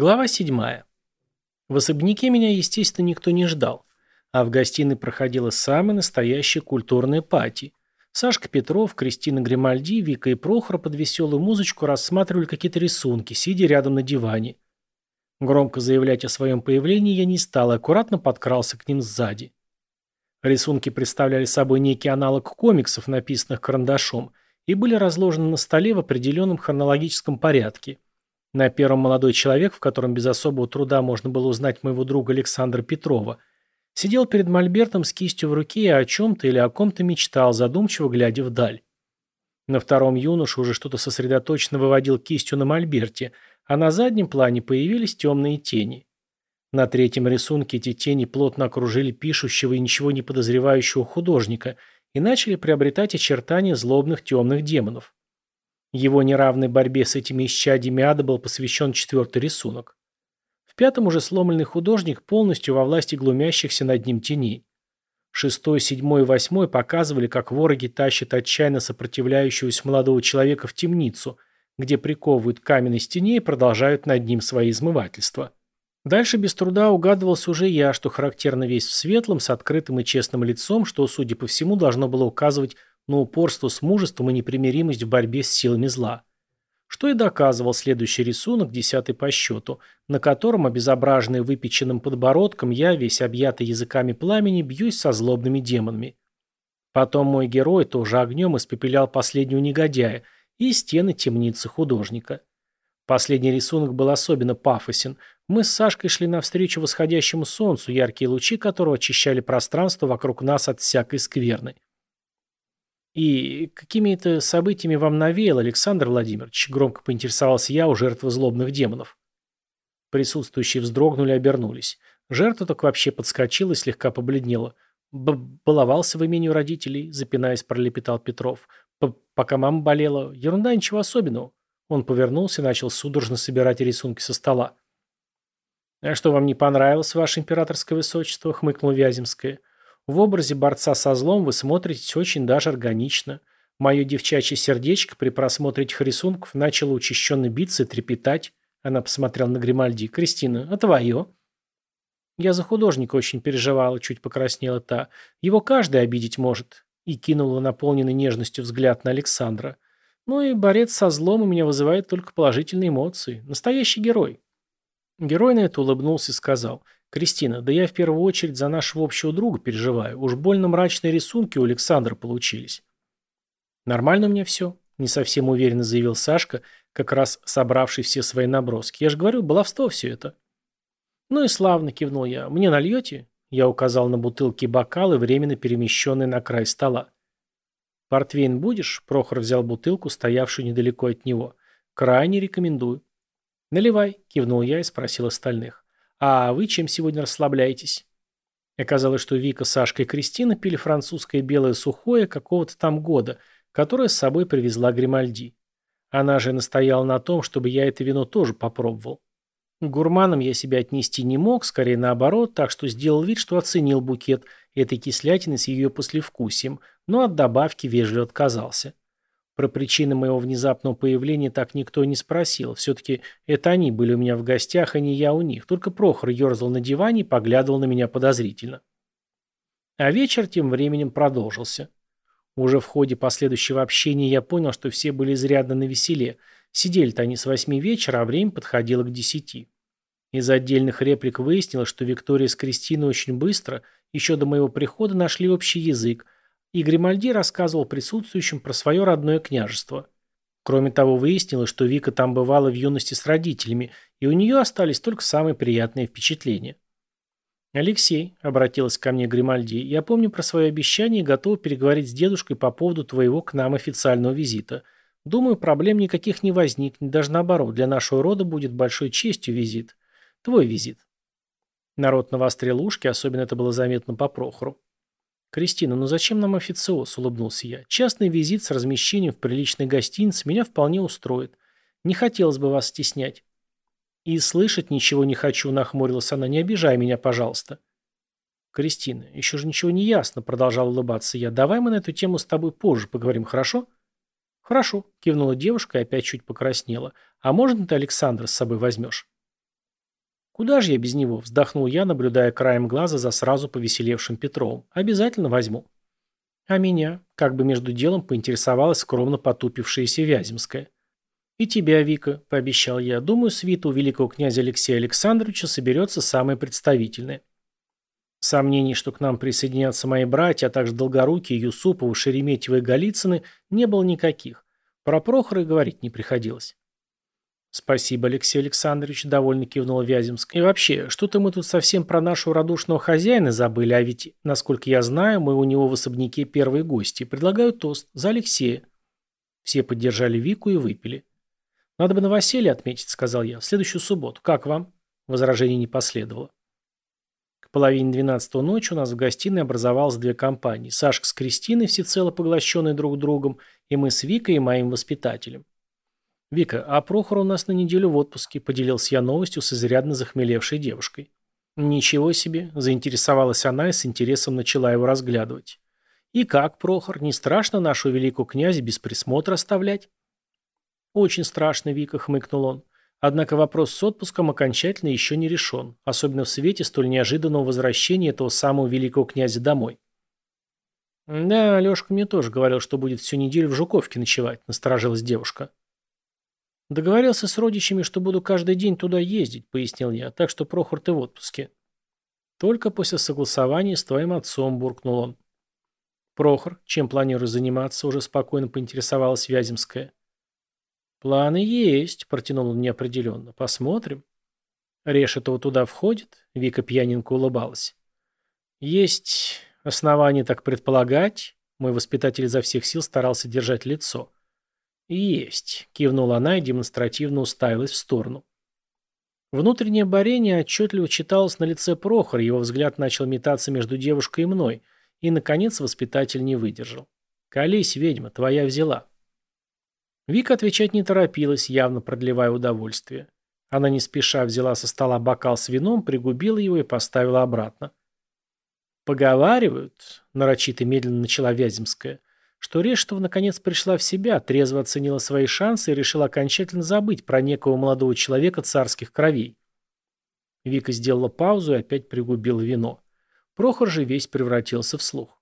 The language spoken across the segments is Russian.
Глава 7. В особняке меня, естественно, никто не ждал, а в гостиной проходила самая настоящая культурная пати. Сашка Петров, Кристина Гримальди, Вика и Прохор под веселую музычку рассматривали какие-то рисунки, сидя рядом на диване. Громко заявлять о своем появлении я не стал и аккуратно подкрался к ним сзади. Рисунки представляли собой некий аналог комиксов, написанных карандашом, и были разложены на столе в определенном хронологическом порядке. На первом молодой человек, в котором без особого труда можно было узнать моего друга Александра Петрова, сидел перед мольбертом с кистью в руке и о чем-то или о ком-то мечтал, задумчиво глядя вдаль. На втором юноше уже что-то сосредоточенно выводил кистью на мольберте – а на заднем плане появились темные тени. На третьем рисунке эти тени плотно окружили пишущего и ничего не подозревающего художника и начали приобретать очертания злобных темных демонов. Его неравной борьбе с этими исчадьями ада был посвящен четвертый рисунок. В пятом уже сломленный художник полностью во власти глумящихся над ним теней. Шестой, седьмой и восьмой показывали, как вороги тащат отчаянно сопротивляющегося молодого человека в темницу – где приковывают к каменной стене и продолжают над ним свои измывательства. Дальше без труда угадывался уже я, что характерно весь в светлом, с открытым и честным лицом, что, судя по всему, должно было указывать на упорство с мужеством и непримиримость в борьбе с силами зла. Что и доказывал следующий рисунок, десятый по счету, на котором, обезображенный выпеченным подбородком, я, весь объятый языками пламени, бьюсь со злобными демонами. Потом мой герой тоже огнем испепелял последнего негодяя – и стены темницы художника. Последний рисунок был особенно пафосен. Мы с Сашкой шли навстречу восходящему солнцу, яркие лучи которого очищали пространство вокруг нас от всякой скверны. «И какими-то событиями вам навеял, Александр Владимирович?» – громко поинтересовался я у жертвы злобных демонов. Присутствующие вздрогнули обернулись. Жертва так вообще подскочила и слегка побледнела. «Баловался в имени у родителей», – запинаясь, пролепетал Петров. Пока мама болела. Ерунда, ничего особенного. Он повернулся и начал судорожно собирать рисунки со стола. «А что вам не понравилось, ваше императорское высочество?» — хмыкнул Вяземская. «В образе борца со злом вы смотритесь очень даже органично. Мое девчачье сердечко при просмотре этих рисунков начало учащенно биться и трепетать». Она посмотрела на Гримальди. «Кристина, а твое?» «Я за художника очень переживала», — чуть покраснела та. «Его каждый обидеть может и кинула наполненный нежностью взгляд на Александра. Ну и борец со злом у меня вызывает только положительные эмоции. Настоящий герой. Герой на это улыбнулся и сказал. «Кристина, да я в первую очередь за нашего общего друга переживаю. Уж больно мрачные рисунки у Александра получились». «Нормально у меня все», — не совсем уверенно заявил Сашка, как раз собравший все свои наброски. «Я же говорю, баловство все это». «Ну и славно», — кивнул я. «Мне нальете?» Я указал на бутылки и бокалы, временно перемещенные на край стола. «Портвейн будешь?» Прохор взял бутылку, стоявшую недалеко от него. «Крайне рекомендую». «Наливай», — кивнул я и спросил остальных. «А вы чем сегодня расслабляетесь?» Оказалось, что Вика, Сашка и Кристина пили французское белое сухое какого-то там года, которое с собой привезла Гримальди. Она же настояла на том, чтобы я это вино тоже попробовал. Гурманом я себя отнести не мог, скорее наоборот, так что сделал вид, что оценил букет этой кислятины с ее послевкусием, но от добавки вежливо отказался. Про причины моего внезапного появления так никто не спросил. Все-таки это они были у меня в гостях, а не я у них. Только Прохор ерзал на диване и поглядывал на меня подозрительно. А вечер тем временем продолжился. Уже в ходе последующего общения я понял, что все были изрядно навеселе – Сидели-то они с восьми вечера, а время подходило к десяти. Из отдельных реплик выяснилось, что Виктория с Кристиной очень быстро, еще до моего прихода, нашли общий язык, и Гримальди рассказывал присутствующим про свое родное княжество. Кроме того, выяснилось, что Вика там бывала в юности с родителями, и у нее остались только самые приятные впечатления. «Алексей», — обратилась ко мне Гримальди, — «я помню про свое обещание и готов переговорить с дедушкой по поводу твоего к нам официального визита. Думаю, проблем никаких не возникнет, даже наоборот, для нашего рода будет большой честью визит. Твой визит. Народ навострил ушки, особенно это было заметно по Прохору. «Кристина, ну зачем нам официоз?» – улыбнулся я. «Частный визит с размещением в приличной гостинице меня вполне устроит. Не хотелось бы вас стеснять». «И слышать ничего не хочу», – нахмурилась она. «Не обижай меня, пожалуйста». «Кристина, еще же ничего не ясно», – продолжал улыбаться я. «Давай мы на эту тему с тобой позже поговорим, хорошо?» «Хорошо», – кивнула девушка и опять чуть покраснела. «А можно ты Александра с собой возьмешь?» «Куда же я без него?» – вздохнул я, наблюдая краем глаза за сразу повеселевшим Петровым. «Обязательно возьму». «А меня?» – как бы между делом поинтересовалась скромно потупившаяся Вяземская. «И тебя, Вика», – пообещал я. «Думаю, свита у великого князя Алексея Александровича соберется самое представительное». Сомнений, что к нам присоединятся мои братья, а также Долгорукие, Юсуповы, Шереметьевы и Голицыны, не было никаких. Про Прохора и говорить не приходилось. «Спасибо, Алексей Александрович», — довольно кивнул Вяземск. «И вообще, что-то мы тут совсем про нашего радушного хозяина забыли, а ведь, насколько я знаю, мы у него в особняке первые гости. Предлагаю тост за Алексея». Все поддержали Вику и выпили. «Надо бы новоселье отметить», — сказал я, — «в следующую субботу. Как вам?» Возражений не последовало. К половине двенадцатого ночи у нас в гостиной образовалось две компании. Сашка с Кристиной, всецело поглощенные друг другом, и мы с Викой и моим воспитателем. «Вика, а Прохор у нас на неделю в отпуске», — поделился я новостью с изрядно захмелевшей девушкой. «Ничего себе», — заинтересовалась она и с интересом начала его разглядывать. «И как, Прохор, не страшно нашу великую князя без присмотра оставлять?» «Очень страшно, Вика», — хмыкнул он. Однако вопрос с отпуском окончательно еще не решен, особенно в свете столь неожиданного возвращения этого самого великого князя домой. «Да, Алешка мне тоже говорил, что будет всю неделю в Жуковке ночевать», — насторожилась девушка. «Договорился с родичами, что буду каждый день туда ездить», — пояснил я, «так что, Прохор, ты в отпуске». «Только после согласования с твоим отцом», — буркнул он. «Прохор, чем планируешь заниматься?» — уже спокойно поинтересовалась Вяземская. «Планы есть», — протянул он неопределенно. «Посмотрим». «Решетова туда входит?» — Вика пьяненько улыбалась. «Есть основания так предполагать?» Мой воспитатель изо всех сил старался держать лицо. «Есть», — кивнула она и демонстративно уставилась в сторону. Внутреннее борение отчетливо читалось на лице Прохора, его взгляд начал метаться между девушкой и мной, и, наконец, воспитатель не выдержал. «Колись, ведьма, твоя взяла». Вика отвечать не торопилась, явно продлевая удовольствие. Она не спеша взяла со стола бокал с вином, пригубила его и поставила обратно. «Поговаривают», — нарочито медленно начала Вяземская, что Рештова наконец пришла в себя, трезво оценила свои шансы и решила окончательно забыть про некого молодого человека царских кровей. Вика сделала паузу и опять пригубила вино. Прохор же весь превратился в слух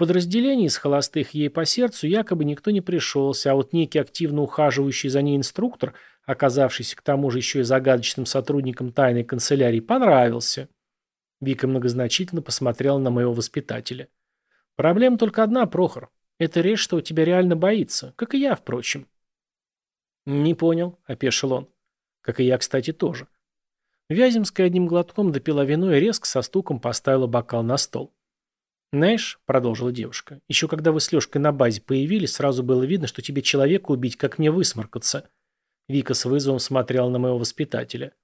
подразделении из холостых ей по сердцу якобы никто не пришелся, а вот некий активно ухаживающий за ней инструктор, оказавшийся к тому же еще и загадочным сотрудником тайной канцелярии, понравился. Вика многозначительно посмотрела на моего воспитателя. Проблема только одна, Прохор. Это речь, что у тебя реально боится, как и я, впрочем. Не понял, опешил он. Как и я, кстати, тоже. Вяземская одним глотком допила вино и резко со стуком поставила бокал на стол. «Знаешь», — продолжила девушка, — «еще когда вы с Лешкой на базе появились, сразу было видно, что тебе человека убить, как мне высморкаться». Вика с вызовом смотрела на моего воспитателя.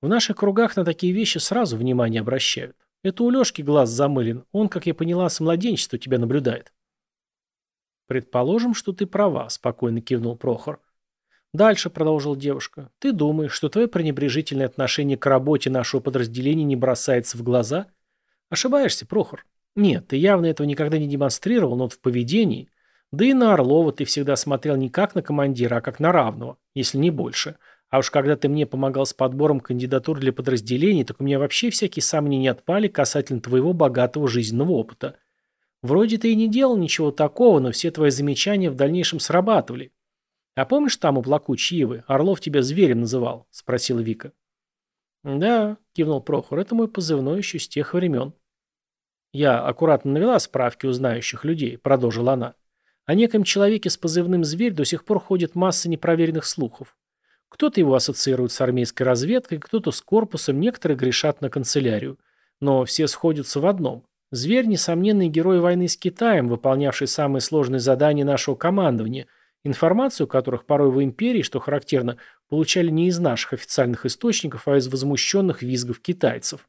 «В наших кругах на такие вещи сразу внимание обращают. Это у Лешки глаз замылен, он, как я поняла, с младенчества тебя наблюдает». «Предположим, что ты права», — спокойно кивнул Прохор. «Дальше», — продолжила девушка, — «ты думаешь, что твое пренебрежительное отношение к работе нашего подразделения не бросается в глаза? Ошибаешься, Прохор. Нет, ты явно этого никогда не демонстрировал, но вот в поведении... Да и на Орлова ты всегда смотрел не как на командира, а как на равного, если не больше. А уж когда ты мне помогал с подбором кандидатур для подразделений, так у меня вообще всякие сомнения отпали касательно твоего богатого жизненного опыта. Вроде ты и не делал ничего такого, но все твои замечания в дальнейшем срабатывали. А помнишь там у плакучей Ивы, Орлов тебя зверем называл? Спросила Вика. Да, кивнул Прохор, это мой позывной еще с тех времен. «Я аккуратно навела справки у знающих людей», — продолжила она. «О неком человеке с позывным «Зверь» до сих пор ходит масса непроверенных слухов. Кто-то его ассоциирует с армейской разведкой, кто-то с корпусом, некоторые грешат на канцелярию. Но все сходятся в одном. Зверь – несомненный герой войны с Китаем, выполнявший самые сложные задания нашего командования, информацию которых порой в империи, что характерно, получали не из наших официальных источников, а из возмущенных визгов китайцев.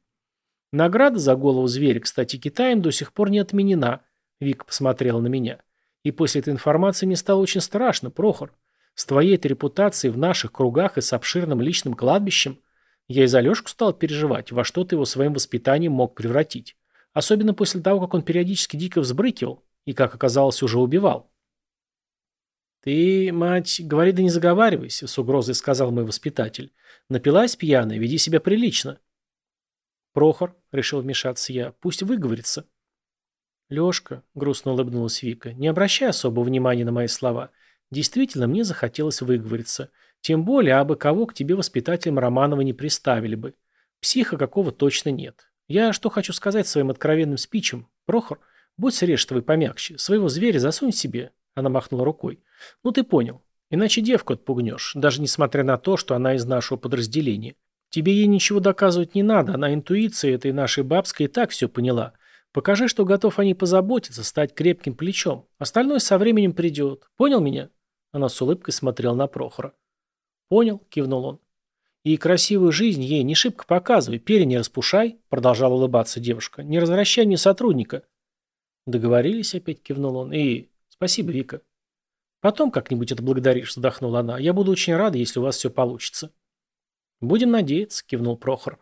Награда за голову зверя, кстати, Китаем до сих пор не отменена. Вика посмотрела на меня. И после этой информации мне стало очень страшно, Прохор. С твоей-то репутацией в наших кругах и с обширным личным кладбищем я и за Лешку стал переживать, во что ты его своим воспитанием мог превратить. Особенно после того, как он периодически дико взбрыкивал и, как оказалось, уже убивал. «Ты, мать, говори да не заговаривайся», — с угрозой сказал мой воспитатель. «Напилась пьяная, веди себя прилично». «Прохор», — решил вмешаться я, — «пусть выговорится». «Лешка», — грустно улыбнулась Вика, — «не обращай особого внимания на мои слова. Действительно, мне захотелось выговориться. Тем более, абы кого к тебе воспитателем Романова не приставили бы. Психа какого точно нет. Я что хочу сказать своим откровенным спичем? Прохор, будь средштовый помягче, своего зверя засунь себе». Она махнула рукой. «Ну ты понял. Иначе девку отпугнешь, даже несмотря на то, что она из нашего подразделения. Тебе ей ничего доказывать не надо, она интуиция этой нашей бабской и так все поняла. Покажи, что готов о ней позаботиться, стать крепким плечом. Остальное со временем придет. Понял меня?» Она с улыбкой смотрела на Прохора. «Понял», — кивнул он. «И красивую жизнь ей не шибко показывай, перья не распушай», — продолжала улыбаться девушка. «Не развращай мне сотрудника». «Договорились», — опять кивнул он. «И спасибо, Вика». «Потом как-нибудь отблагодаришь», — вздохнула она. «Я буду очень рада, если у вас все получится». «Будем надеяться», — кивнул Прохор.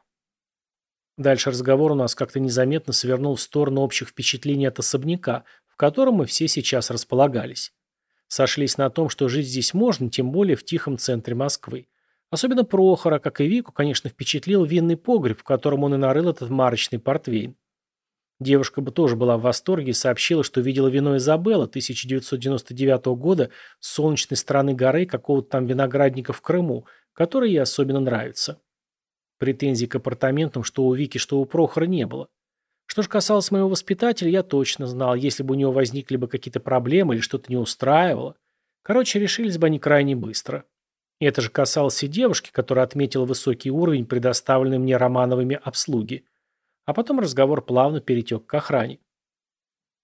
Дальше разговор у нас как-то незаметно свернул в сторону общих впечатлений от особняка, в котором мы все сейчас располагались. Сошлись на том, что жить здесь можно, тем более в тихом центре Москвы. Особенно Прохора, как и Вику, конечно, впечатлил винный погреб, в котором он и нарыл этот марочный портвейн. Девушка бы тоже была в восторге и сообщила, что видела вино Изабелла 1999 года с солнечной стороны горы какого-то там виноградника в Крыму, который ей особенно нравится. Претензий к апартаментам что у Вики, что у Прохора не было. Что же касалось моего воспитателя, я точно знал, если бы у него возникли бы какие-то проблемы или что-то не устраивало. Короче, решились бы они крайне быстро. Это же касалось и девушки, которая отметила высокий уровень предоставленной мне Романовыми обслуги. А потом разговор плавно перетек к охране.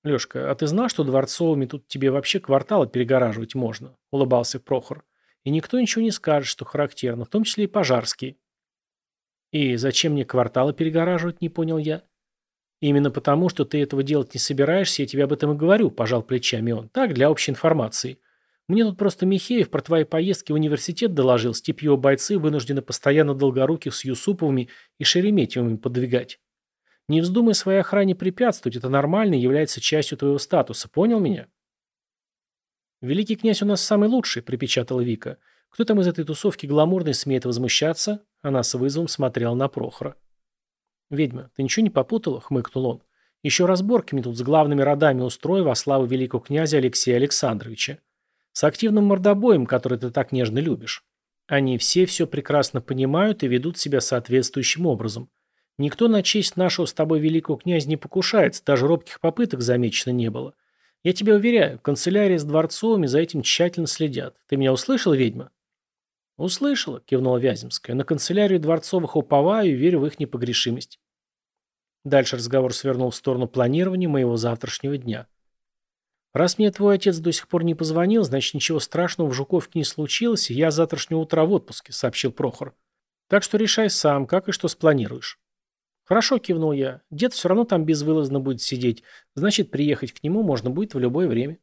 «Лешка, а ты знал, что дворцовыми тут тебе вообще кварталы перегораживать можно?» – улыбался Прохор. «И никто ничего не скажет, что характерно, в том числе и пожарские». «И зачем мне кварталы перегораживать?» – не понял я. «Именно потому, что ты этого делать не собираешься, я тебе об этом и говорю», – пожал плечами он. «Так, для общей информации. Мне тут просто Михеев про твои поездки в университет доложил, степью бойцы вынуждены постоянно долгоруких с Юсуповыми и Шереметьевыми подвигать. Не вздумай своей охране препятствовать, это нормально является частью твоего статуса, понял меня?» «Великий князь у нас самый лучший», – припечатала Вика. «Кто там из этой тусовки гламурной смеет возмущаться?» Она с вызовом смотрела на Прохора. «Ведьма, ты ничего не попутала?» – хмыкнул он. «Еще разборки мне тут с главными родами устрою во славу великого князя Алексея Александровича. С активным мордобоем, который ты так нежно любишь. Они все все прекрасно понимают и ведут себя соответствующим образом. Никто на честь нашего с тобой великого князя не покушается, даже робких попыток замечено не было. Я тебя уверяю, канцелярия с дворцовыми за этим тщательно следят. Ты меня услышал, ведьма?» «Услышала», – кивнула Вяземская. «На канцелярию дворцовых уповаю и верю в их непогрешимость». Дальше разговор свернул в сторону планирования моего завтрашнего дня. «Раз мне твой отец до сих пор не позвонил, значит, ничего страшного в Жуковке не случилось, и я завтрашнего утра в отпуске», – сообщил Прохор. «Так что решай сам, как и что спланируешь». «Хорошо», – кивнул я. «Дед все равно там безвылазно будет сидеть, значит, приехать к нему можно будет в любое время».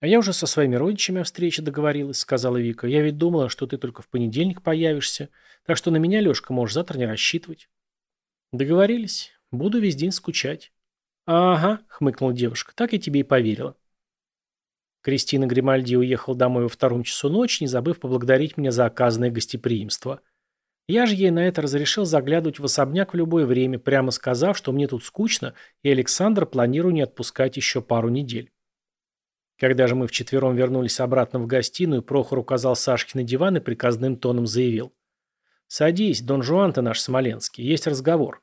«А я уже со своими родичами о встрече договорилась», — сказала Вика. «Я ведь думала, что ты только в понедельник появишься, так что на меня, Лешка, можешь завтра не рассчитывать». «Договорились. Буду весь день скучать». «Ага», — хмыкнула девушка, — «так я тебе и поверила». Кристина Гримальди уехала домой во втором часу ночи, не забыв поблагодарить меня за оказанное гостеприимство. Я же ей на это разрешил заглядывать в особняк в любое время, прямо сказав, что мне тут скучно, и Александр планирую не отпускать еще пару недель. Когда же мы вчетвером вернулись обратно в гостиную, Прохор указал Сашке на диван и приказным тоном заявил. «Садись, Дон Жуан-то наш смоленский, есть разговор».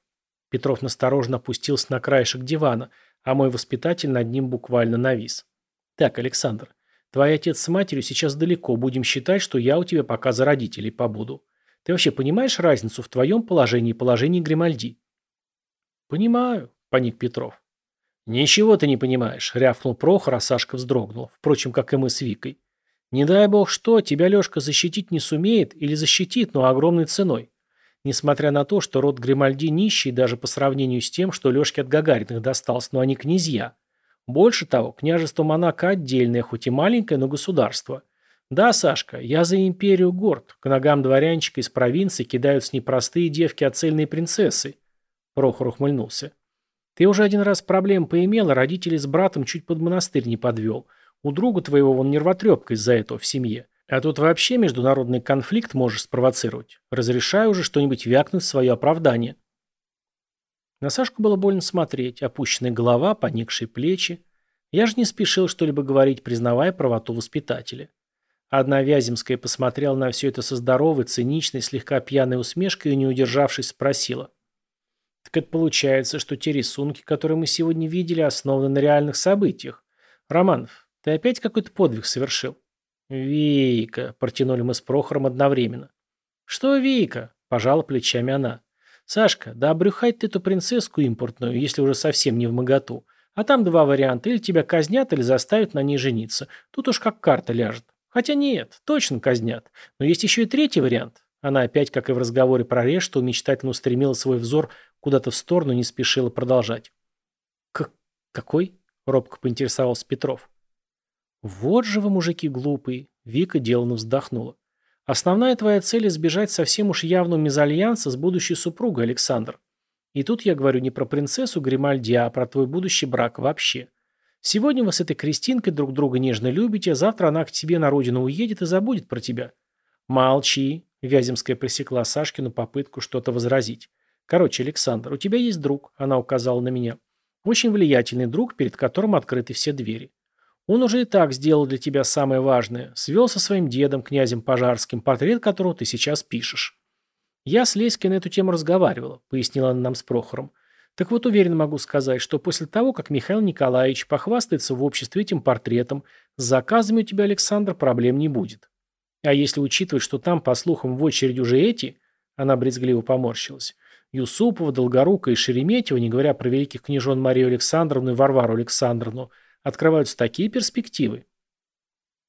Петров насторожно опустился на краешек дивана, а мой воспитатель над ним буквально навис. «Так, Александр, твой отец с матерью сейчас далеко, будем считать, что я у тебя пока за родителей побуду. Ты вообще понимаешь разницу в твоем положении и положении Гримальди?» «Понимаю», — поник Петров. «Ничего ты не понимаешь», — рявкнул Прохор, а Сашка вздрогнул. Впрочем, как и мы с Викой. «Не дай бог что, тебя Лешка защитить не сумеет или защитит, но огромной ценой. Несмотря на то, что род Гримальди нищий даже по сравнению с тем, что Лешке от Гагариных досталось, но они князья. Больше того, княжество Монако отдельное, хоть и маленькое, но государство. Да, Сашка, я за империю горд. К ногам дворянчика из провинции кидаются не простые девки, а цельные принцессы». Прохор ухмыльнулся. Ты уже один раз проблем поимел, а родителей с братом чуть под монастырь не подвел. У друга твоего вон нервотрепка из-за этого в семье. А тут вообще международный конфликт можешь спровоцировать. Разрешаю уже что-нибудь вякнуть в свое оправдание. На Сашку было больно смотреть. Опущенная голова, поникшие плечи. Я же не спешил что-либо говорить, признавая правоту воспитателя. Одна Вяземская посмотрела на все это со здоровой, циничной, слегка пьяной усмешкой и, не удержавшись, спросила. «Так это получается, что те рисунки, которые мы сегодня видели, основаны на реальных событиях. Романов, ты опять какой-то подвиг совершил?» «Вика», – протянули мы с Прохором одновременно. «Что Вика?» – пожала плечами она. «Сашка, да обрюхать ты эту принцесску импортную, если уже совсем не в моготу. А там два варианта, или тебя казнят, или заставят на ней жениться. Тут уж как карта ляжет. Хотя нет, точно казнят. Но есть еще и третий вариант». Она опять, как и в разговоре про Решту, мечтательно устремила свой взор куда-то в сторону не спешила продолжать. «К... какой?» – робко поинтересовался Петров. «Вот же вы, мужики глупые!» – Вика деланно вздохнула. «Основная твоя цель – избежать совсем уж явного мезальянса с будущей супругой, Александр. И тут я говорю не про принцессу Гримальди, а про твой будущий брак вообще. Сегодня вы с этой Кристинкой друг друга нежно любите, а завтра она к тебе на родину уедет и забудет про тебя». «Молчи!» – Вяземская пресекла Сашкину попытку что-то возразить. «Короче, Александр, у тебя есть друг», – она указала на меня. «Очень влиятельный друг, перед которым открыты все двери. Он уже и так сделал для тебя самое важное. Свел со своим дедом, князем Пожарским, портрет которого ты сейчас пишешь. Я с Леськой на эту тему разговаривала, пояснила она нам с Прохором. Так вот, уверенно могу сказать, что после того, как Михаил Николаевич похвастается в обществе этим портретом, с заказами у тебя, Александр, проблем не будет. А если учитывать, что там, по слухам, в очередь уже эти, она брезгливо поморщилась, Юсупова, Долгорука и Шереметьева, не говоря про великих княжон Марию Александровну и Варвару Александровну, открываются такие перспективы.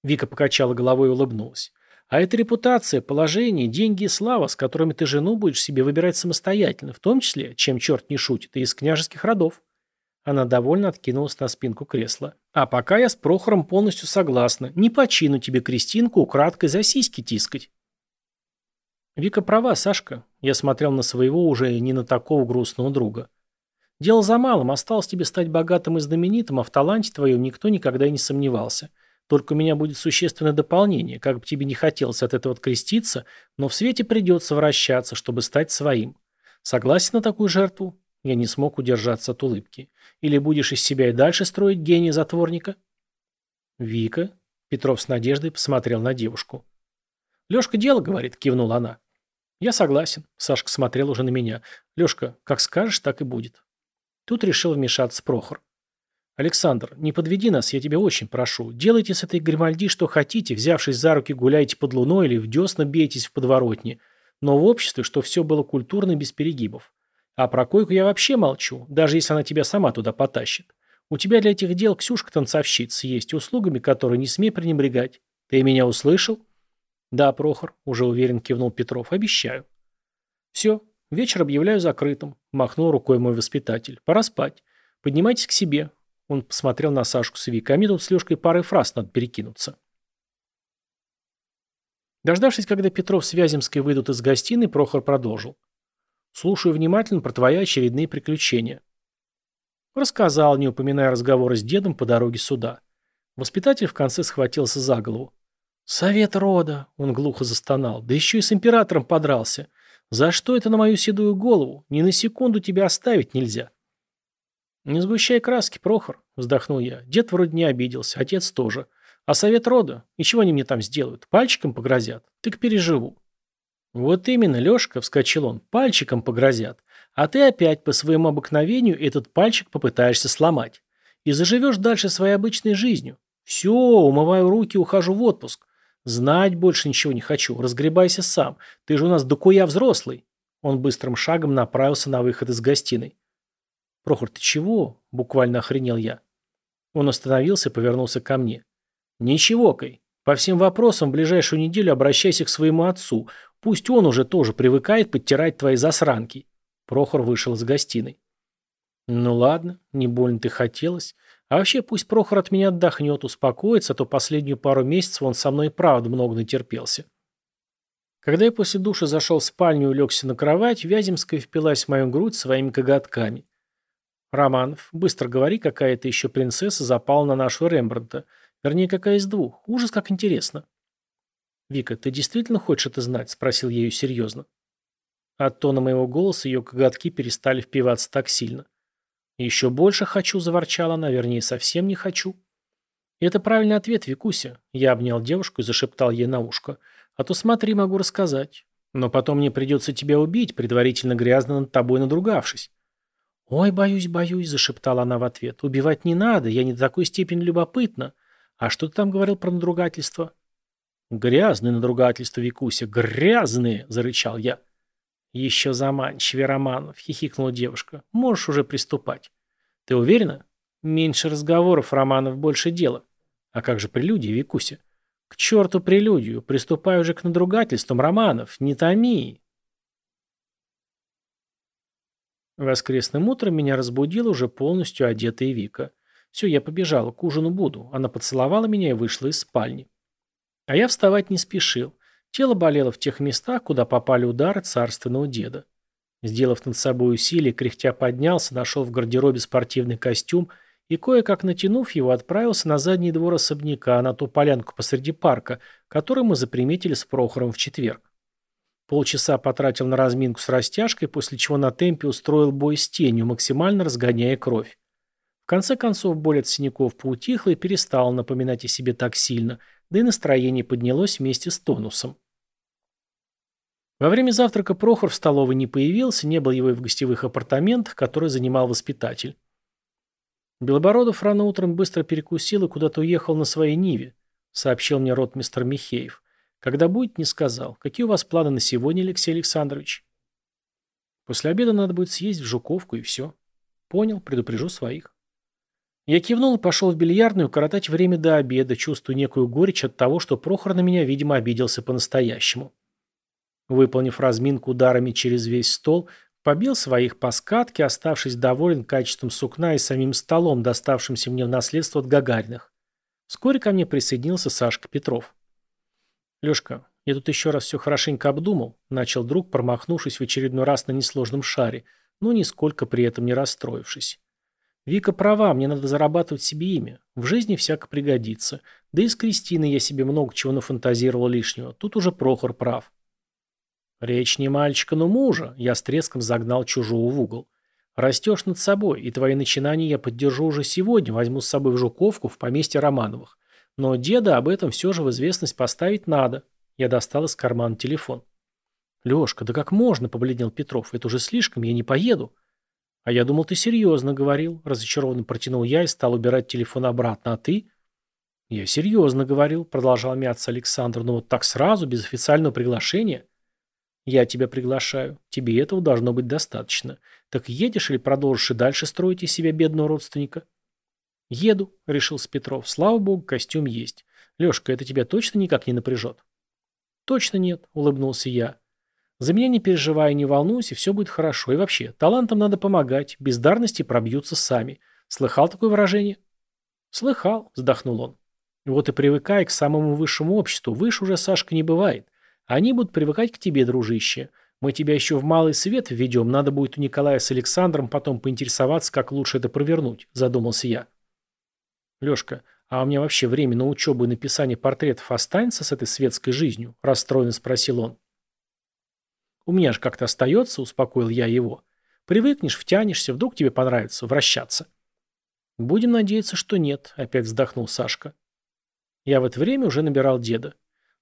Вика покачала головой и улыбнулась. А это репутация, положение, деньги и слава, с которыми ты жену будешь себе выбирать самостоятельно, в том числе, чем черт не шутит, и из княжеских родов. Она довольно откинулась на спинку кресла. А пока я с Прохором полностью согласна. Не почину тебе Кристинку украдкой за сиськи тискать. Вика права, Сашка. Я смотрел на своего уже не на такого грустного друга. Дело за малым, осталось тебе стать богатым и знаменитым, а в таланте твоем никто никогда и не сомневался. Только у меня будет существенное дополнение, как бы тебе не хотелось от этого откреститься, но в свете придется вращаться, чтобы стать своим. Согласен на такую жертву? Я не смог удержаться от улыбки. Или будешь из себя и дальше строить гения затворника? Вика? Петров с надеждой посмотрел на девушку. Лешка дело, говорит, кивнула она. Я согласен. Сашка смотрел уже на меня. Лешка, как скажешь, так и будет. Тут решил вмешаться Прохор. «Александр, не подведи нас, я тебя очень прошу. Делайте с этой Гримальди что хотите, взявшись за руки гуляйте под луной или в десна бейтесь в подворотне. Но в обществе, что все было культурно без перегибов. А про койку я вообще молчу, даже если она тебя сама туда потащит. У тебя для этих дел Ксюшка-танцовщица есть, услугами которой не смей пренебрегать. Ты меня услышал?» «Да, Прохор», – уже уверен кивнул Петров, – «обещаю». «Все, Вечер объявляю закрытым. Махнул рукой мой воспитатель. Пора спать. Поднимайтесь к себе. Он посмотрел на Сашку с Викой. Тут с Лешкой парой фраз надо перекинуться. Дождавшись, когда Петров с Вяземской выйдут из гостиной, Прохор продолжил. «Слушаю внимательно про твои очередные приключения». Рассказал, не упоминая разговора с дедом по дороге сюда. Воспитатель в конце схватился за голову. «Совет рода!» — он глухо застонал. «Да еще и с императором подрался. За что это на мою седую голову? Ни на секунду тебя оставить нельзя. Не сгущай краски, Прохор, вздохнул я. Дед вроде не обиделся, отец тоже. А совет рода? И чего они мне там сделают? Пальчиком погрозят? Так переживу. Вот именно, Лешка, вскочил он, пальчиком погрозят. А ты опять по своему обыкновению этот пальчик попытаешься сломать. И заживешь дальше своей обычной жизнью. Все, умываю руки, ухожу в отпуск. «Знать больше ничего не хочу. Разгребайся сам. Ты же у нас докуя взрослый». Он быстрым шагом направился на выход из гостиной. «Прохор, ты чего?» – буквально охренел я. Он остановился и повернулся ко мне. «Ничего, Кай. По всем вопросам в ближайшую неделю обращайся к своему отцу. Пусть он уже тоже привыкает подтирать твои засранки». Прохор вышел из гостиной. «Ну ладно, не больно ты хотелось. А вообще пусть Прохор от меня отдохнет, успокоится, а то последнюю пару месяцев он со мной правда много натерпелся. Когда я после душа зашел в спальню и улегся на кровать, Вяземская впилась в мою грудь своими коготками. «Романов, быстро говори, какая-то еще принцесса запала на нашу Рембрандта. Вернее, какая из двух. Ужас, как интересно. «Вика, ты действительно хочешь это знать?» – спросил я ее серьезно. От тона моего голоса ее коготки перестали впиваться так сильно. «Еще больше хочу», – заворчала она, вернее, совсем не хочу. «Это правильный ответ, Викуся». Я обнял девушку и зашептал ей на ушко. «А то смотри, могу рассказать. Но потом мне придется тебя убить, предварительно грязно над тобой надругавшись». «Ой, боюсь, боюсь», – зашептала она в ответ. «Убивать не надо, я не до такой степени любопытна. А что ты там говорил про надругательство?» «Грязные надругательства, Викуся, грязные!» – зарычал я. «Еще заманчивее, Романов», – хихикнула девушка. «Можешь уже приступать». «Ты уверена?» «Меньше разговоров, Романов, больше дела». «А как же прелюдия, Викуся?» «К черту прелюдию! Приступай уже к надругательствам, Романов! Не томи!» Воскресным утром меня разбудила уже полностью одетая Вика. Все, я побежала, к ужину буду. Она поцеловала меня и вышла из спальни. А я вставать не спешил. Тело болело в тех местах, куда попали удары царственного деда. Сделав над собой усилие, кряхтя поднялся, нашел в гардеробе спортивный костюм и, кое-как натянув его, отправился на задний двор особняка, на ту полянку посреди парка, которую мы заприметили с Прохором в четверг. Полчаса потратил на разминку с растяжкой, после чего на темпе устроил бой с тенью, максимально разгоняя кровь. В конце концов, боль от синяков поутихла и перестала напоминать о себе так сильно – да и настроение поднялось вместе с тонусом. Во время завтрака Прохор в столовой не появился, не было его и в гостевых апартаментах, которые занимал воспитатель. Белобородов рано утром быстро перекусил и куда-то уехал на своей Ниве, сообщил мне ротмистр Михеев. Когда будет, не сказал. Какие у вас планы на сегодня, Алексей Александрович? После обеда надо будет съесть в Жуковку и все. Понял, предупрежу своих. Я кивнул и пошел в бильярдную коротать время до обеда, чувствуя некую горечь от того, что Прохор на меня, видимо, обиделся по-настоящему. Выполнив разминку ударами через весь стол, побил своих по скатке, оставшись доволен качеством сукна и самим столом, доставшимся мне в наследство от Гагариных. Вскоре ко мне присоединился Сашка Петров. «Лешка, я тут еще раз все хорошенько обдумал», — начал друг, промахнувшись в очередной раз на несложном шаре, но нисколько при этом не расстроившись. Вика права, мне надо зарабатывать себе имя. В жизни всяко пригодится. Да и с Кристиной я себе много чего нафантазировал лишнего. Тут уже Прохор прав. Речь не мальчика, но мужа. Я с треском загнал чужого в угол. Растешь над собой, и твои начинания я поддержу уже сегодня, возьму с собой в Жуковку в поместье Романовых. Но деда об этом все же в известность поставить надо. Я достал из кармана телефон. «Лешка, да как можно?» – побледнел Петров. «Это уже слишком, я не поеду». «А я думал, ты серьезно говорил», – разочарованно протянул я и стал убирать телефон обратно. «А ты?» «Я серьезно говорил», – продолжал мяться Александр. «Но вот так сразу, без официального приглашения?» «Я тебя приглашаю. Тебе этого должно быть достаточно. Так едешь или продолжишь и дальше строить из себя бедного родственника?» «Еду», – решил Петров. «Слава богу, костюм есть. Лешка, это тебя точно никак не напряжет?» «Точно нет», – улыбнулся я. За меня не переживай, не волнуйся, все будет хорошо. И вообще, талантам надо помогать, бездарности пробьются сами. Слыхал такое выражение? Слыхал, вздохнул он. Вот и привыкай к самому высшему обществу. Выше уже, Сашка, не бывает. Они будут привыкать к тебе, дружище. Мы тебя еще в малый свет введем. Надо будет у Николая с Александром потом поинтересоваться, как лучше это провернуть, задумался я. Лешка, а у меня вообще время на учебу и написание портретов останется с этой светской жизнью? Расстроенно спросил он. У меня же как-то остается, успокоил я его. Привыкнешь, втянешься, вдруг тебе понравится вращаться. Будем надеяться, что нет, опять вздохнул Сашка. Я в это время уже набирал деда.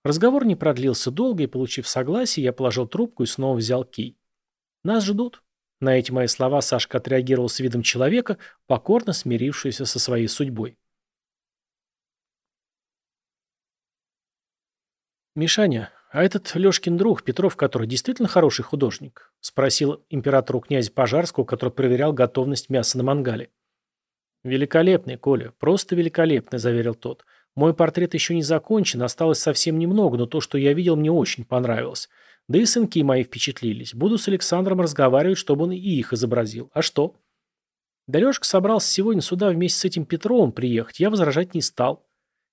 Разговор не продлился долго, и, получив согласие, я положил трубку и снова взял кий. Нас ждут. На эти мои слова Сашка отреагировал с видом человека, покорно смирившегося со своей судьбой. «Мишаня, «А этот Лешкин друг, Петров, который действительно хороший художник?» – спросил императору князя Пожарского, который проверял готовность мяса на мангале. «Великолепный, Коля, просто великолепный», – заверил тот. «Мой портрет еще не закончен, осталось совсем немного, но то, что я видел, мне очень понравилось. Да и сынки мои впечатлились. Буду с Александром разговаривать, чтобы он и их изобразил. А что?» Да Лешка собрался сегодня сюда вместе с этим Петровым приехать, я возражать не стал.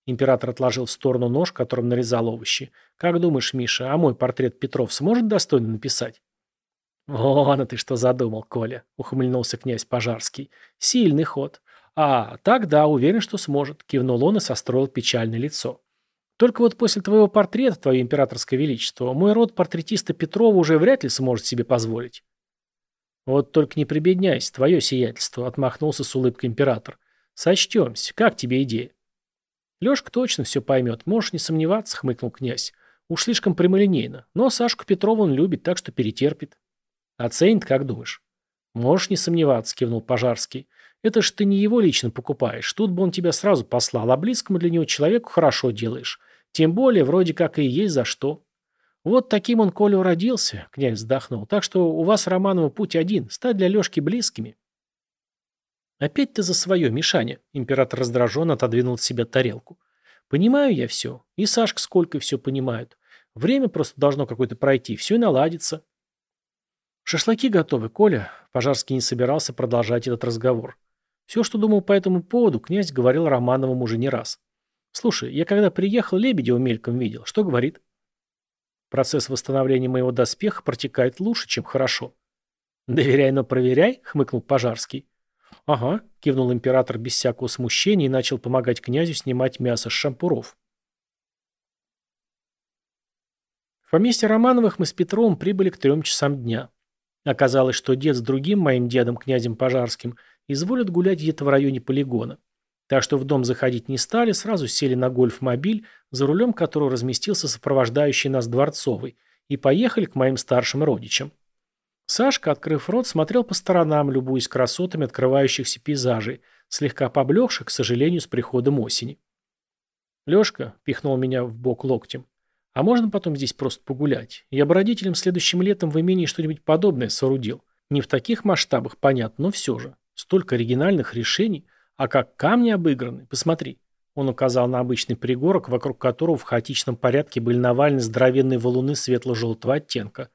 Император отложил в сторону нож, которым нарезал овощи. «Как думаешь, Миша, а мой портрет Петров сможет достойно написать?» «Вон, а ты что задумал, Коля», — ухмыльнулся князь Пожарский. «Сильный ход. «А, так да, уверен, что сможет», – кивнул он и состроил печальное лицо. «Только вот после твоего портрета, твое императорское величество, мой род портретиста Петрова уже вряд ли сможет себе позволить». «Вот только не прибедняйся, твое сиятельство», – отмахнулся с улыбкой император. «Сочтемся. Как тебе идея?» «Лешка точно все поймет, можешь не сомневаться», – хмыкнул князь. «Уж слишком прямолинейно. Но Сашку Петрова он любит, так что перетерпит». «Оценит, как думаешь?» «Можешь не сомневаться», – кивнул Пожарский. «Это ж ты не его лично покупаешь. Тут бы он тебя сразу послал, а близкому для него человеку хорошо делаешь. Тем более, вроде как и есть за что». «Вот таким он, Коля, родился», — князь вздохнул. «Так что у вас, Романова, путь один — стать для Лешки близкими». «Опять ты за свое, Мишаня», — император раздраженно отодвинул от себя тарелку. «Понимаю я все. И Сашка сколько все понимают. Время просто должно какое-то пройти, все и наладится». «Шашлыки готовы, Коля», — Пожарский не собирался продолжать этот разговор. Все, что думал по этому поводу, князь говорил Романовым уже не раз. «Слушай, я когда приехал, Лебедева мельком видел. Что говорит?» Процесс восстановления моего доспеха протекает лучше, чем хорошо. «Доверяй, но проверяй», — хмыкнул Пожарский. «Ага», — кивнул император без всякого смущения и начал помогать князю снимать мясо с шампуров. В поместье Романовых мы с Петровым прибыли к трем часам дня. Оказалось, что дед с другим моим дедом, князем Пожарским, изволят гулять где-то в районе полигона. Так что в дом заходить не стали, сразу сели на гольф-мобиль, за рулем которого разместился сопровождающий нас Дворцовый, и поехали к моим старшим родичам. Сашка, открыв рот, смотрел по сторонам, любуясь красотами открывающихся пейзажей, слегка поблекших, к сожалению, с приходом осени. Лешка пихнул меня в бок локтем. А можно потом здесь просто погулять? Я бы родителям следующим летом в имении что-нибудь подобное соорудил. Не в таких масштабах, понятно, но все же. Столько оригинальных решений. А как камни обыграны, посмотри. Он указал на обычный пригорок, вокруг которого в хаотичном порядке были навалены здоровенные валуны светло-желтого оттенка.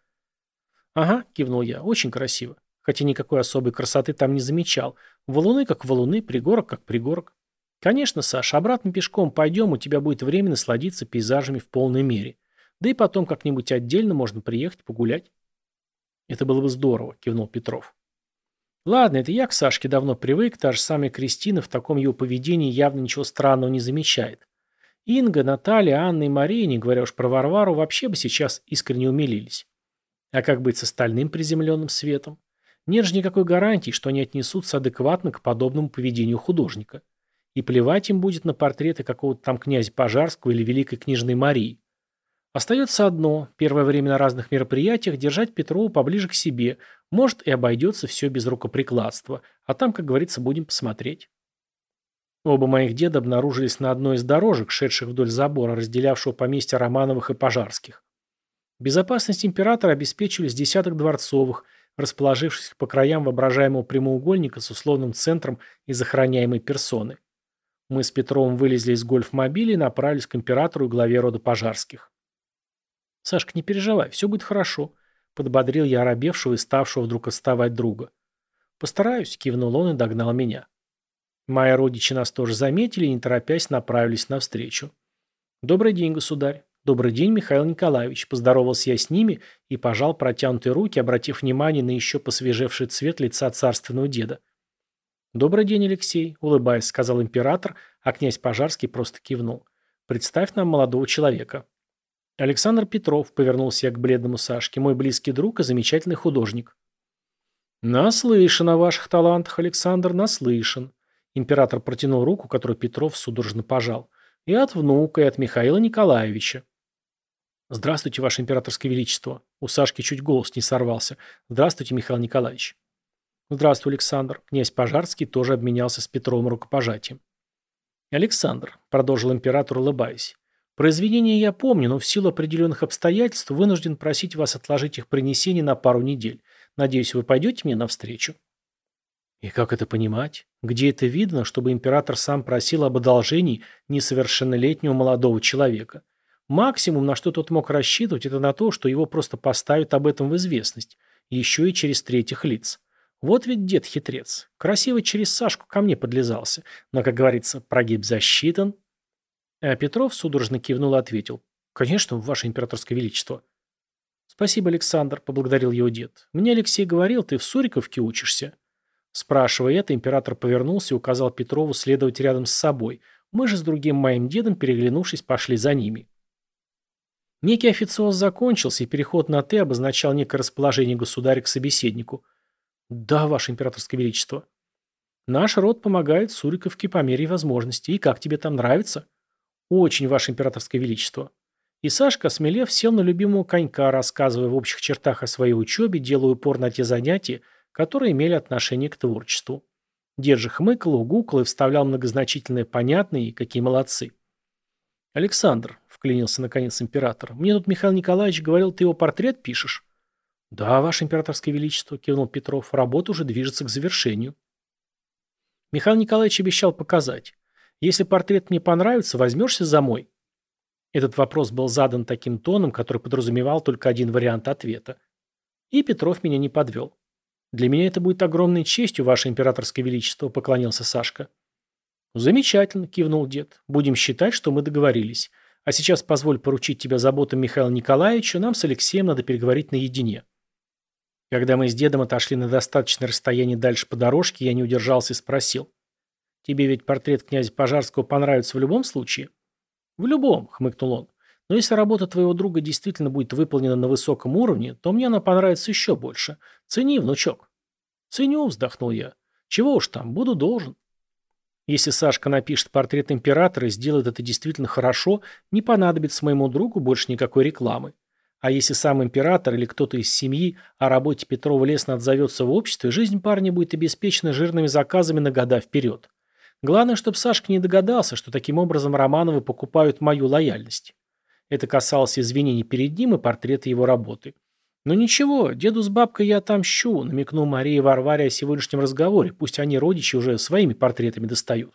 «Ага», — кивнул я, — «очень красиво. Хотя никакой особой красоты там не замечал. Валуны как валуны, пригорок как пригорок. Конечно, Саш, обратно пешком пойдем, у тебя будет время насладиться пейзажами в полной мере. Да и потом как-нибудь отдельно можно приехать погулять». «Это было бы здорово», — кивнул Петров. Ладно, это я к Сашке давно привык, та же самая Кристина в таком его поведении явно ничего странного не замечает. Инга, Наталья, Анна и Мария, не говоря уж про Варвару, вообще бы сейчас искренне умилились. А как быть с остальным приземленным светом? Нет же никакой гарантии, что они отнесутся адекватно к подобному поведению художника. И плевать им будет на портреты какого-то там князя Пожарского или великой княжны Марии. Остается одно – первое время на разных мероприятиях держать Петрова поближе к себе. Может, и обойдется все без рукоприкладства. А там, как говорится, будем посмотреть. Оба моих деда обнаружились на одной из дорожек, шедших вдоль забора, разделявшего поместья Романовых и Пожарских. Безопасность императора обеспечивали с десяток дворцовых, расположившихся по краям воображаемого прямоугольника с условным центром из охраняемой персоны. Мы с Петровым вылезли из гольф-мобиля и направились к императору и главе рода Пожарских. «Сашка, не переживай, все будет хорошо», — подбодрил я оробевшего и ставшего вдруг отставать друга. «Постараюсь», — кивнул он и догнал меня. Мои родичи нас тоже заметили и, не торопясь, направились навстречу. «Добрый день, государь». «Добрый день, Михаил Николаевич», — поздоровался я с ними и пожал протянутые руки, обратив внимание на еще посвежевший цвет лица царственного деда. «Добрый день, Алексей», — улыбаясь, сказал император, а князь Пожарский просто кивнул. «Представь нам молодого человека». Александр Петров повернулся я к бледному Сашке, мой близкий друг и замечательный художник. «Наслышан о ваших талантах, Александр, наслышан». Император протянул руку, которую Петров судорожно пожал. «И от внука, и от Михаила Николаевича». «Здравствуйте, ваше императорское величество». У Сашки чуть голос не сорвался. «Здравствуйте, Михаил Николаевич». «Здравствуй, Александр». Князь Пожарский тоже обменялся с Петровым рукопожатием. «Александр», — продолжил император, улыбаясь, Произведения я помню, но в силу определенных обстоятельств вынужден просить вас отложить их принесение на пару недель. Надеюсь, вы пойдете мне навстречу. И как это понимать? Где это видно, чтобы император сам просил об одолжении несовершеннолетнего молодого человека? Максимум, на что тот мог рассчитывать, это на то, что его просто поставят об этом в известность, еще и через третьих лиц. Вот ведь дед хитрец. Красиво через Сашку ко мне подлезался. Но, как говорится, прогиб засчитан, а Петров судорожно кивнул и ответил. «Конечно, ваше императорское величество». «Спасибо, Александр», — поблагодарил его дед. «Мне Алексей говорил, ты в Суриковке учишься». Спрашивая это, император повернулся и указал Петрову следовать рядом с собой. Мы же с другим моим дедом, переглянувшись, пошли за ними. Некий официоз закончился, и переход на «ты» обозначал некое расположение государя к собеседнику. «Да, ваше императорское величество». «Наш род помогает Суриковке по мере возможности. И как тебе там нравится?» «Очень, ваше императорское величество». И Сашка, смелев, сел на любимого конька, рассказывая в общих чертах о своей учебе, делая упор на те занятия, которые имели отношение к творчеству. Дед же хмыкал, угукал и вставлял многозначительные понятные, какие молодцы. «Александр», — вклинился наконец император, — «мне тут Михаил Николаевич говорил, ты его портрет пишешь?» «Да, ваше императорское величество», — кивнул Петров, — «работа уже движется к завершению». Михаил Николаевич обещал показать. «Если портрет мне понравится, возьмешься за мой?» Этот вопрос был задан таким тоном, который подразумевал только один вариант ответа. И Петров меня не подвел. «Для меня это будет огромной честью, Ваше Императорское Величество», — поклонился Сашка. «Замечательно», — кивнул дед. «Будем считать, что мы договорились. А сейчас позволь поручить тебя заботам Михаила Николаевича, нам с Алексеем надо переговорить наедине». Когда мы с дедом отошли на достаточное расстояние дальше по дорожке, я не удержался и спросил. «Тебе ведь портрет князя Пожарского понравится в любом случае?» «В любом», — хмыкнул он. Но если работа твоего друга действительно будет выполнена на высоком уровне, то мне она понравится еще больше. Цени, внучок. Ценю, вздохнул я. Чего уж там, буду должен. Если Сашка напишет портрет императора и сделает это действительно хорошо, не понадобится моему другу больше никакой рекламы. А если сам император или кто-то из семьи о работе Петрова лестно отзовется в обществе, жизнь парня будет обеспечена жирными заказами на года вперед. Главное, чтобы Сашка не догадался, что таким образом Романовы покупают мою лояльность. Это касалось извинений перед ним и портрета его работы. «Но ничего, деду с бабкой я отомщу», — намекнул Мария Варваре о сегодняшнем разговоре. «Пусть они, родичи, уже своими портретами достают».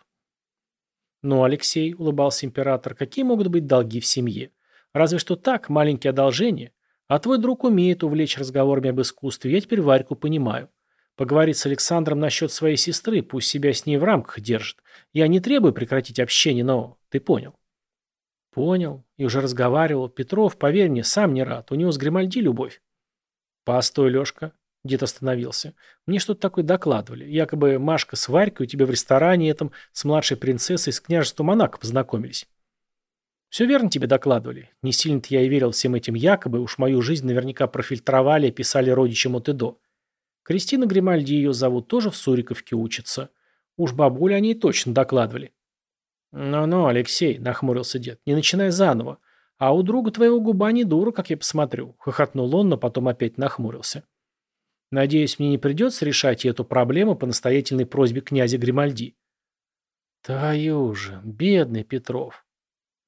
«Ну, Алексей», — улыбался император, — «какие могут быть долги в семье? Разве что так, маленькие одолжения. А твой друг умеет увлечь разговорами об искусстве, я теперь Варьку понимаю. Поговорить с Александром насчет своей сестры, пусть себя с ней в рамках держит. Я не требую прекратить общение, но ты понял». Понял. И уже разговаривал. Петров, поверь мне, сам не рад. У него с Гримальди любовь. Постой, Лешка. Дед остановился. Мне что-то такое докладывали. Якобы Машка с Варькой у тебя в ресторане этом с младшей принцессой из княжества Монако познакомились. Все верно тебе докладывали. Не сильно-то я и верил всем этим якобы, уж мою жизнь наверняка профильтровали и писали родичи Мотедо. Кристина Гримальди ее зовут, тоже в Суриковке учится. Уж бабуля о ней точно докладывали. «Ну-ну, Алексей», — нахмурился дед, — «не начинай заново. А у друга твоего губа не дура, как я посмотрю», — хохотнул он, но потом опять нахмурился. «Надеюсь, мне не придется решать эту проблему по настоятельной просьбе князя Гримальди». «Твою же, бедный Петров!»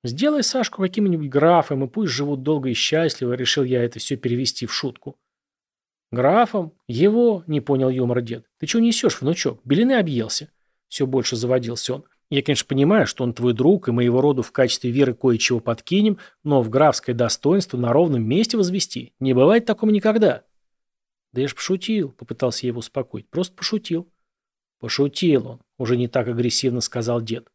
«Сделай Сашку каким-нибудь графом, и пусть живут долго и счастливо», — решил я это все перевести в шутку. «Графом? Его?» — не понял юмора дед. «Ты чего несешь, внучок? Белины объелся?» Все больше заводился он. Я, конечно, понимаю, что он твой друг, и мы его роду в качестве веры кое-чего подкинем, но в графское достоинство на ровном месте возвести. Не бывает такому никогда. Да я ж пошутил, попытался я его успокоить. Просто пошутил. Пошутил он, уже не так агрессивно сказал дед.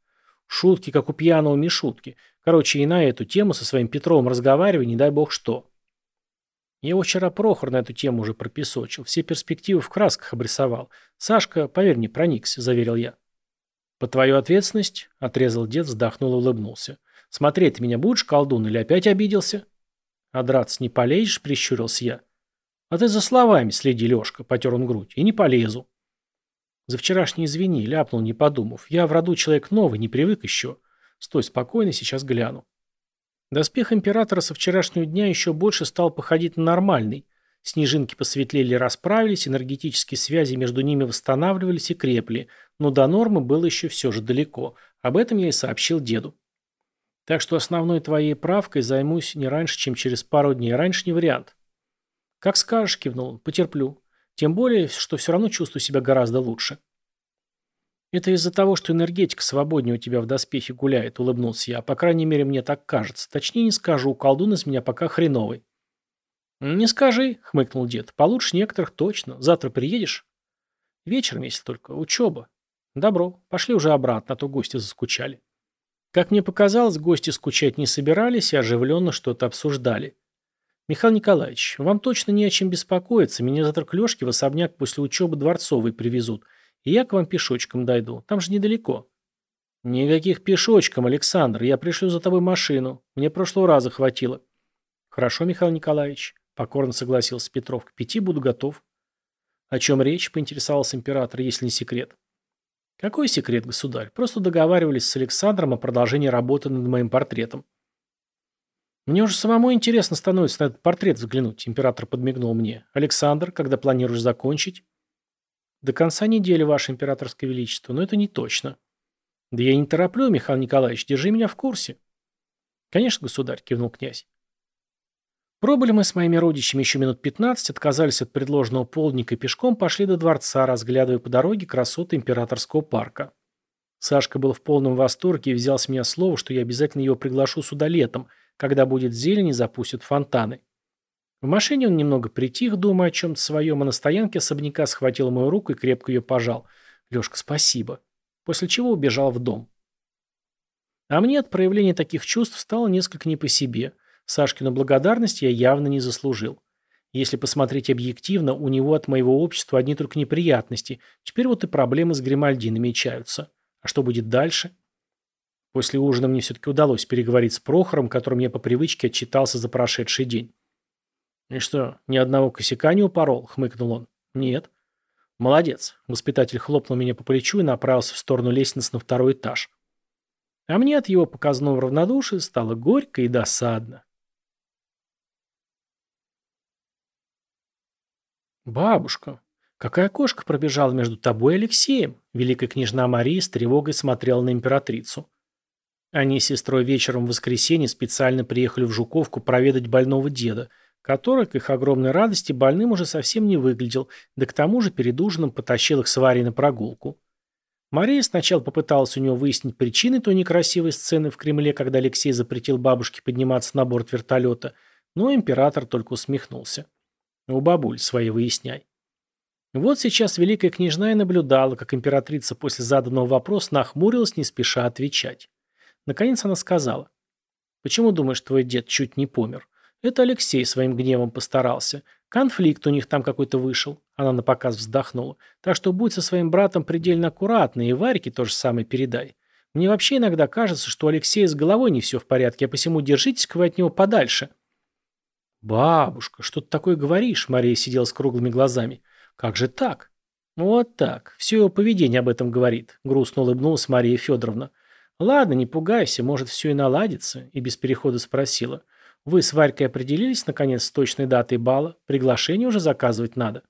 Шутки, как у пьяного Мишутки. Короче, и на эту тему со своим Петровым разговаривай, не дай бог что. Я его вчера Прохор на эту тему уже пропесочил, все перспективы в красках обрисовал. Сашка, поверь мне, проникся, заверил я. «По твою ответственность?» – отрезал дед, вздохнул и улыбнулся. «Смотреть меня будешь, колдун, или опять обиделся?» «А драться не полезешь?» – прищурился я. «А ты за словами следи, Лешка», – потер он грудь, – «и не полезу». «За вчерашний извини», – ляпнул, не подумав. «Я в роду человек новый, не привык еще. Стой спокойно, сейчас гляну». Доспех императора со вчерашнего дня еще больше стал походить на нормальный. Снежинки посветлели и расправились, энергетические связи между ними восстанавливались и крепли, но до нормы было еще все же далеко. Об этом я и сообщил деду. Так что основной твоей правкой займусь не раньше, чем через пару дней. Раньше не вариант. Как скажешь, кивнул он, потерплю. Тем более, что все равно чувствую себя гораздо лучше. Это из-за того, что энергетика свободнее у тебя в доспехе гуляет, улыбнулся я. По крайней мере, мне так кажется. Точнее не скажу, колдун из меня пока хреновый. «Не скажи», — хмыкнул дед. «Получше некоторых точно. Завтра приедешь?» «Вечером, если только. Учеба». «Добро. Пошли уже обратно, а то гости заскучали». Как мне показалось, гости скучать не собирались и оживленно что-то обсуждали. «Михаил Николаевич, вам точно не о чем беспокоиться. Меня завтра к Лешке в особняк после учебы Дворцовой привезут. и я к вам пешочком дойду. Там же недалеко». «Никаких пешочком, Александр. Я пришлю за тобой машину. Мне прошлого раза хватило». «Хорошо, Михаил Николаевич», — покорно согласился Петров. «К пяти буду готов». «О чем речь?» — поинтересовался император, если не секрет. «Какой секрет, государь? Просто договаривались с Александром о продолжении работы над моим портретом». «Мне уже самому интересно становится на этот портрет взглянуть», — император подмигнул мне. «Александр, когда планируешь закончить?» «До конца недели, ваше императорское величество, но это не точно». «Да я не тороплю, Михаил Николаевич, держи меня в курсе». «Конечно, государь», — кивнул князь. Пробыли мы с моими родичами еще минут пятнадцать, отказались от предложенного полдника и пешком пошли до дворца, разглядывая по дороге красоты императорского парка. Сашка был в полном восторге и взял с меня слово, что я обязательно его приглашу сюда летом, когда будет зелень и запустят фонтаны. В машине он немного притих, думая о чем-то своем, а на стоянке особняка схватил мою руку и крепко ее пожал. «Лешка, спасибо». После чего убежал в дом. А мне от проявления таких чувств стало несколько не по себе – Сашкину благодарность я явно не заслужил. Если посмотреть объективно, у него от моего общества одни только неприятности. Теперь вот и проблемы с Гримальди намечаются. А что будет дальше? После ужина мне все-таки удалось переговорить с Прохором, которым я по привычке отчитался за прошедший день. «И что, ни одного косяка не упорол?» — хмыкнул он. «Нет». «Молодец». Воспитатель хлопнул меня по плечу и направился в сторону лестницы на второй этаж. А мне от его показного равнодушия стало горько и досадно. «Бабушка, какая кошка пробежала между тобой и Алексеем?» Великая княжна Мария с тревогой смотрела на императрицу. Они с сестрой вечером в воскресенье специально приехали в Жуковку проведать больного деда, который, к их огромной радости, больным уже совсем не выглядел, да к тому же перед ужином потащил их с Варей на прогулку. Мария сначала попыталась у него выяснить причины той некрасивой сцены в Кремле, когда Алексей запретил бабушке подниматься на борт вертолета, но император только усмехнулся. У бабуль свои выясняй. Вот сейчас великая княжна и наблюдала, как императрица после заданного вопроса нахмурилась, не спеша отвечать. Наконец она сказала. «Почему думаешь, твой дед чуть не помер? Это Алексей своим гневом постарался. Конфликт у них там какой-то вышел». Она напоказ вздохнула. «Так что будь со своим братом предельно аккуратна, и Варике то же самое передай. Мне вообще иногда кажется, что у Алексея с головой не все в порядке, а посему держитесь-ка вы от него подальше». «Бабушка, что ты такое говоришь?» Мария сидела с круглыми глазами. «Как же так?» «Вот так. Все его поведение об этом говорит», — грустно улыбнулась Мария Федоровна. «Ладно, не пугайся, может, все и наладится», — и без перехода спросила. «Вы с Варькой определились, наконец, с точной датой бала? Приглашение уже заказывать надо».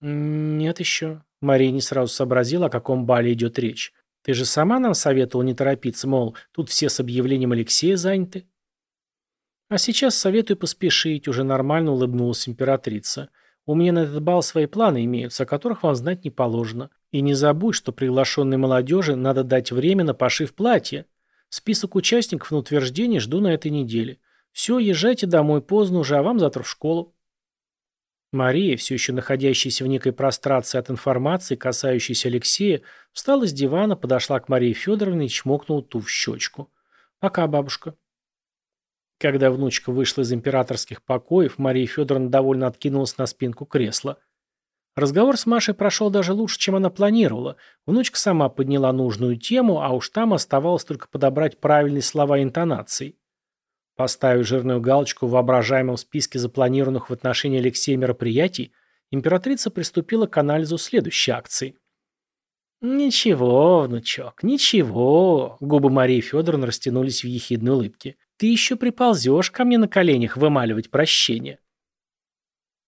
«Нет еще». Мария не сразу сообразила, о каком бале идет речь. «Ты же сама нам советовала не торопиться, мол, тут все с объявлением Алексея заняты». А сейчас советую поспешить, уже нормально улыбнулась императрица. У меня на этот бал свои планы имеются, о которых вам знать не положено. И не забудь, что приглашенной молодежи надо дать время на пошив платья. Список участников на утверждение жду на этой неделе. Все, езжайте домой поздно уже, а вам завтра в школу. Мария, все еще находящаяся в некой прострации от информации, касающейся Алексея, встала с дивана, подошла к Марии Федоровне и чмокнула ту в щечку. «Пока, бабушка». Когда внучка вышла из императорских покоев, Мария Федоровна довольно откинулась на спинку кресла. Разговор с Машей прошел даже лучше, чем она планировала. Внучка сама подняла нужную тему, а уж там оставалось только подобрать правильные слова и интонации. Поставив жирную галочку в воображаемом списке запланированных в отношении Алексея мероприятий, императрица приступила к анализу следующей акции. «Ничего, внучок, ничего», — губы Марии Федоровны растянулись в ехидной улыбке. Ты еще приползешь ко мне на коленях вымаливать прощение.